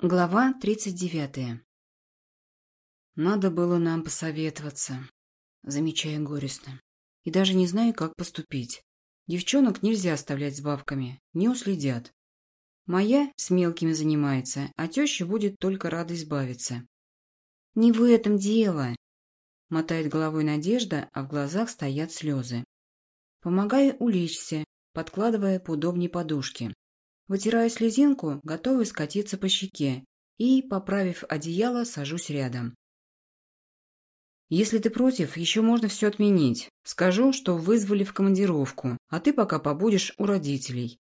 Глава тридцать девятая. Надо было нам посоветоваться, замечая горестно. И даже не знаю, как поступить. Девчонок нельзя оставлять с бабками, не уследят. Моя с мелкими занимается, а теща будет только рада избавиться. Не в этом дело, мотает головой Надежда, а в глазах стоят слезы. Помогаю улечься, подкладывая поудобнее подушки. Вытираю слезинку, готовую скатиться по щеке, и, поправив одеяло, сажусь рядом. «Если ты против, еще можно все отменить. Скажу, что вызвали в командировку, а ты пока побудешь у родителей».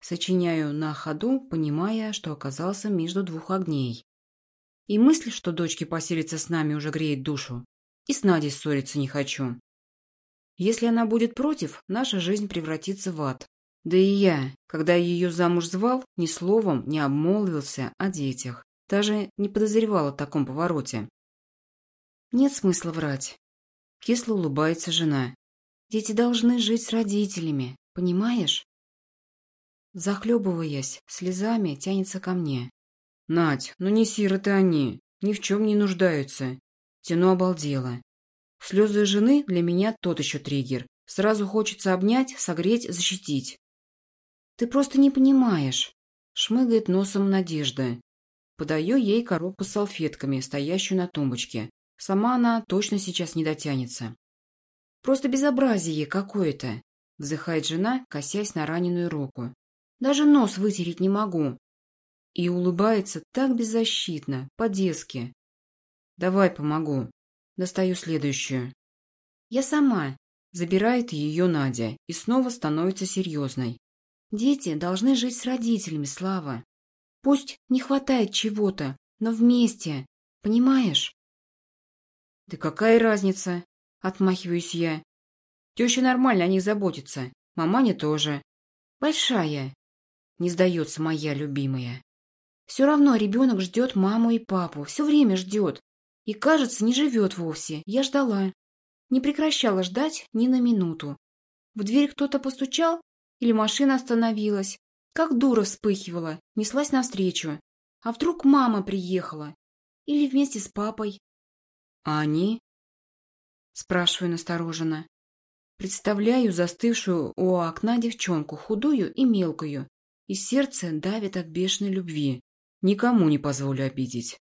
Сочиняю на ходу, понимая, что оказался между двух огней. И мысль, что дочки поселятся с нами, уже греет душу. И с Надей ссориться не хочу. Если она будет против, наша жизнь превратится в ад. Да и я, когда ее замуж звал, ни словом не обмолвился о детях. Даже не подозревал о таком повороте. Нет смысла врать. Кисло улыбается жена. Дети должны жить с родителями, понимаешь? Захлебываясь, слезами тянется ко мне. Надь, ну не сироты они, ни в чем не нуждаются. Тяну обалдела. Слезы жены для меня тот еще триггер. Сразу хочется обнять, согреть, защитить. «Ты просто не понимаешь», — шмыгает носом Надежда. Подаю ей коробку с салфетками, стоящую на тумбочке. Сама она точно сейчас не дотянется. «Просто безобразие какое-то», — вздыхает жена, косясь на раненую руку. «Даже нос вытереть не могу». И улыбается так беззащитно, по-детски. «Давай помогу». Достаю следующую. «Я сама», — забирает ее Надя и снова становится серьезной. Дети должны жить с родителями, Слава. Пусть не хватает чего-то, но вместе. Понимаешь? Да какая разница? Отмахиваюсь я. Теща нормально о них заботится. Маманя тоже. Большая. Не сдается моя любимая. Все равно ребенок ждет маму и папу. Все время ждет. И, кажется, не живет вовсе. Я ждала. Не прекращала ждать ни на минуту. В дверь кто-то постучал, или машина остановилась. Как дура вспыхивала, неслась навстречу. А вдруг мама приехала? Или вместе с папой? А они? Спрашиваю настороженно. Представляю застывшую у окна девчонку, худую и мелкую, и сердце давит от бешеной любви. Никому не позволю обидеть.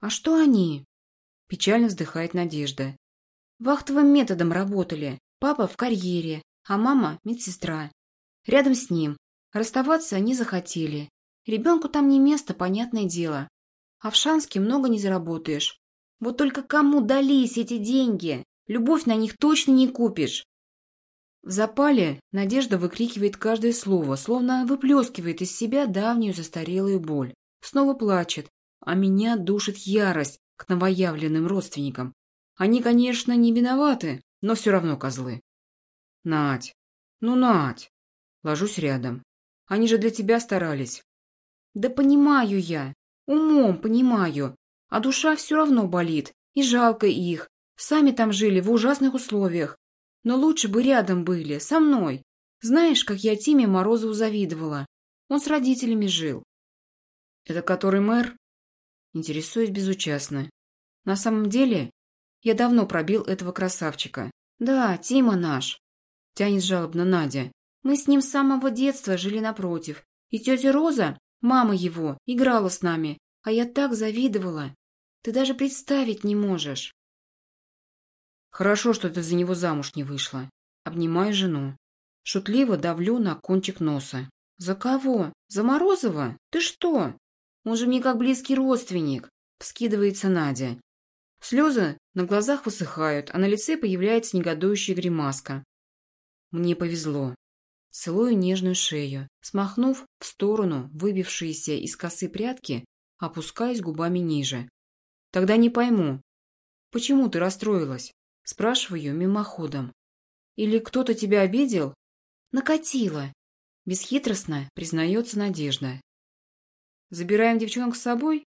А что они? Печально вздыхает Надежда. Вахтовым методом работали. Папа в карьере, а мама медсестра. Рядом с ним. Расставаться не захотели. Ребенку там не место, понятное дело. А в Шанске много не заработаешь. Вот только кому дались эти деньги? Любовь на них точно не купишь. В запале Надежда выкрикивает каждое слово, словно выплескивает из себя давнюю застарелую боль. Снова плачет, а меня душит ярость к новоявленным родственникам. Они, конечно, не виноваты, но все равно козлы. Надь, ну, Надь, Ложусь рядом. Они же для тебя старались. Да понимаю я. Умом понимаю. А душа все равно болит. И жалко их. Сами там жили в ужасных условиях. Но лучше бы рядом были, со мной. Знаешь, как я Тиме Морозову завидовала? Он с родителями жил. Это который мэр? Интересуюсь безучастно. На самом деле, я давно пробил этого красавчика. Да, Тима наш. Тянет жалобно Надя. Мы с ним с самого детства жили напротив. И тетя Роза, мама его, играла с нами. А я так завидовала. Ты даже представить не можешь. Хорошо, что ты за него замуж не вышла. Обнимаю жену. Шутливо давлю на кончик носа. За кого? За Морозова? Ты что? Он же мне как близкий родственник. Вскидывается Надя. Слезы на глазах высыхают, а на лице появляется негодующая гримаска. Мне повезло. Целую нежную шею. Смахнув в сторону выбившиеся из косы прятки, опускаюсь губами ниже. Тогда не пойму. Почему ты расстроилась? Спрашиваю мимоходом. Или кто-то тебя обидел? Накатила. Бесхитростно признается Надежда. Забираем девчонок с собой?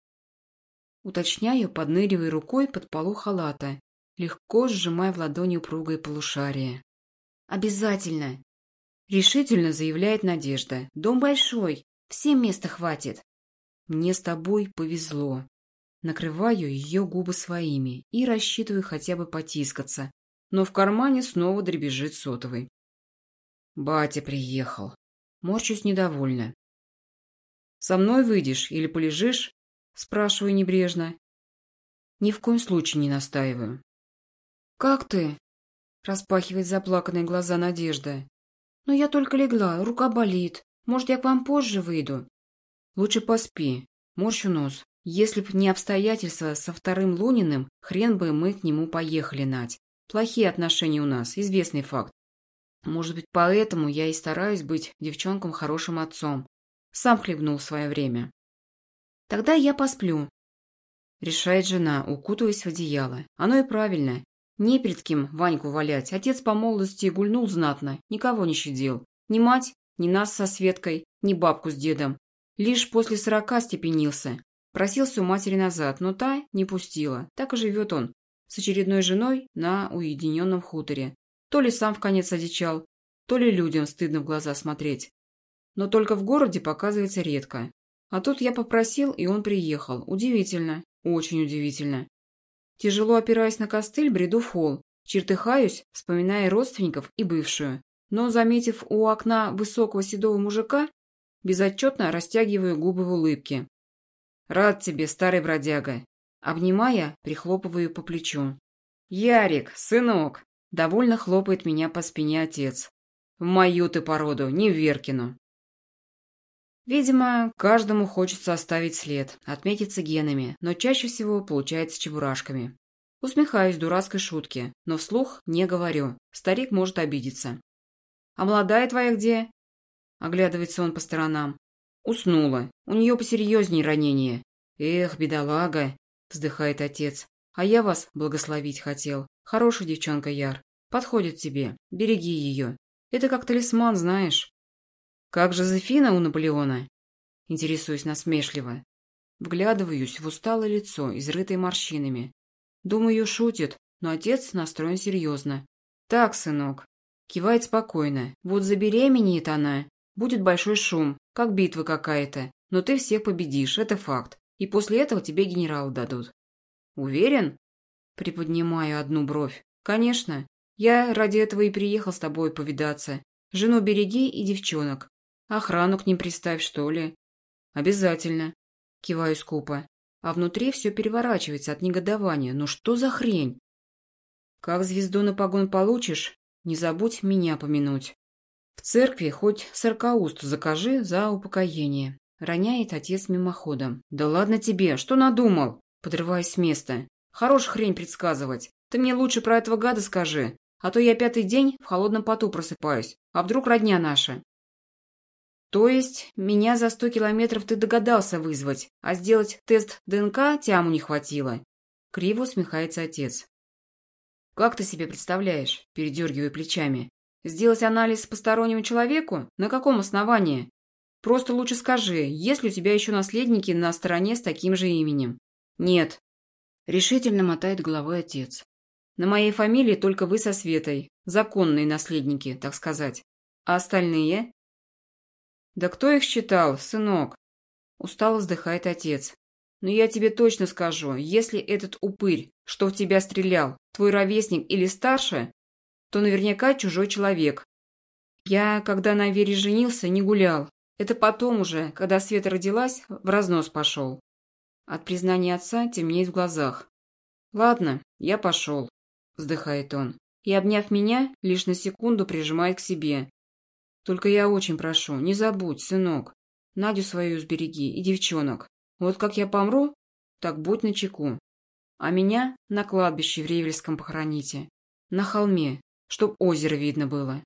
Уточняю, подныривая рукой под полу халата, легко сжимая в ладони упругое полушарие. «Обязательно!» Решительно заявляет Надежда. Дом большой, всем места хватит. Мне с тобой повезло. Накрываю ее губы своими и рассчитываю хотя бы потискаться, но в кармане снова дребезжит сотовый. Батя приехал. Морчусь недовольно. «Со мной выйдешь или полежишь?» Спрашиваю небрежно. Ни в коем случае не настаиваю. «Как ты?» Распахивает заплаканные глаза Надежда. «Ну, я только легла, рука болит. Может, я к вам позже выйду?» «Лучше поспи. Морщу нос. Если б не обстоятельства со вторым Луниным, хрен бы мы к нему поехали, Надь. Плохие отношения у нас, известный факт. Может быть, поэтому я и стараюсь быть девчонкам хорошим отцом. Сам хлебнул в свое время. Тогда я посплю. Решает жена, укутываясь в одеяло. Оно и правильно. Не перед кем Ваньку валять. Отец по молодости гульнул знатно, никого не щадил. Ни мать, ни нас со Светкой, ни бабку с дедом. Лишь после сорока степенился. Просился у матери назад, но та не пустила. Так и живет он. С очередной женой на уединенном хуторе. То ли сам в конец одичал, то ли людям стыдно в глаза смотреть. Но только в городе показывается редко. А тут я попросил, и он приехал. Удивительно. Очень удивительно. Тяжело опираясь на костыль, бреду в холл. Чертыхаюсь, вспоминая родственников и бывшую. Но, заметив у окна высокого седого мужика, безотчетно растягиваю губы в улыбке. «Рад тебе, старый бродяга!» Обнимая, прихлопываю по плечу. «Ярик, сынок!» Довольно хлопает меня по спине отец. «В мою ты породу, не в Веркину!» Видимо, каждому хочется оставить след, отметиться генами, но чаще всего получается чебурашками. Усмехаюсь дурацкой шутке, но вслух не говорю. Старик может обидеться. «А молодая твоя где?» Оглядывается он по сторонам. «Уснула. У нее посерьезнее ранение». «Эх, бедолага!» – вздыхает отец. «А я вас благословить хотел. Хорошая девчонка, Яр. Подходит тебе. Береги ее. Это как талисман, знаешь». «Как Жозефина у Наполеона?» Интересуюсь насмешливо. Вглядываюсь в усталое лицо, изрытое морщинами. Думаю, шутит, но отец настроен серьезно. «Так, сынок». Кивает спокойно. «Вот забеременеет она. Будет большой шум, как битва какая-то. Но ты всех победишь, это факт. И после этого тебе генерал дадут». «Уверен?» Приподнимаю одну бровь. «Конечно. Я ради этого и приехал с тобой повидаться. Жену береги и девчонок. Охрану к ним приставь, что ли?» «Обязательно», – киваю скупо. А внутри все переворачивается от негодования. Ну что за хрень? «Как звезду на погон получишь, не забудь меня помянуть. В церкви хоть сорокауст закажи за упокоение». Роняет отец мимоходом. «Да ладно тебе, что надумал?» Подрываясь с места. «Хорош хрень предсказывать. Ты мне лучше про этого гада скажи. А то я пятый день в холодном поту просыпаюсь. А вдруг родня наша?» То есть меня за сто километров ты догадался вызвать, а сделать тест ДНК тяму не хватило? Криво усмехается отец. Как ты себе представляешь? Передергиваю плечами. Сделать анализ постороннему человеку? На каком основании? Просто лучше скажи, есть ли у тебя еще наследники на стороне с таким же именем? Нет. Решительно мотает головой отец. На моей фамилии только вы со Светой. Законные наследники, так сказать. А остальные? «Да кто их считал, сынок?» Устало вздыхает отец. «Но я тебе точно скажу, если этот упырь, что в тебя стрелял, твой ровесник или старше, то наверняка чужой человек. Я, когда на Вере женился, не гулял. Это потом уже, когда Света родилась, в разнос пошел». От признания отца темнеет в глазах. «Ладно, я пошел», – вздыхает он. И, обняв меня, лишь на секунду прижимает к себе, только я очень прошу, не забудь, сынок. Надю свою сбереги и девчонок. Вот как я помру, так будь начеку. А меня на кладбище в Ревельском похороните. На холме, чтоб озеро видно было.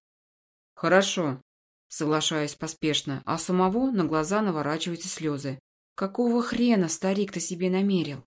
Хорошо, соглашаюсь поспешно, а самого на глаза наворачиваются слезы. Какого хрена старик-то себе намерил?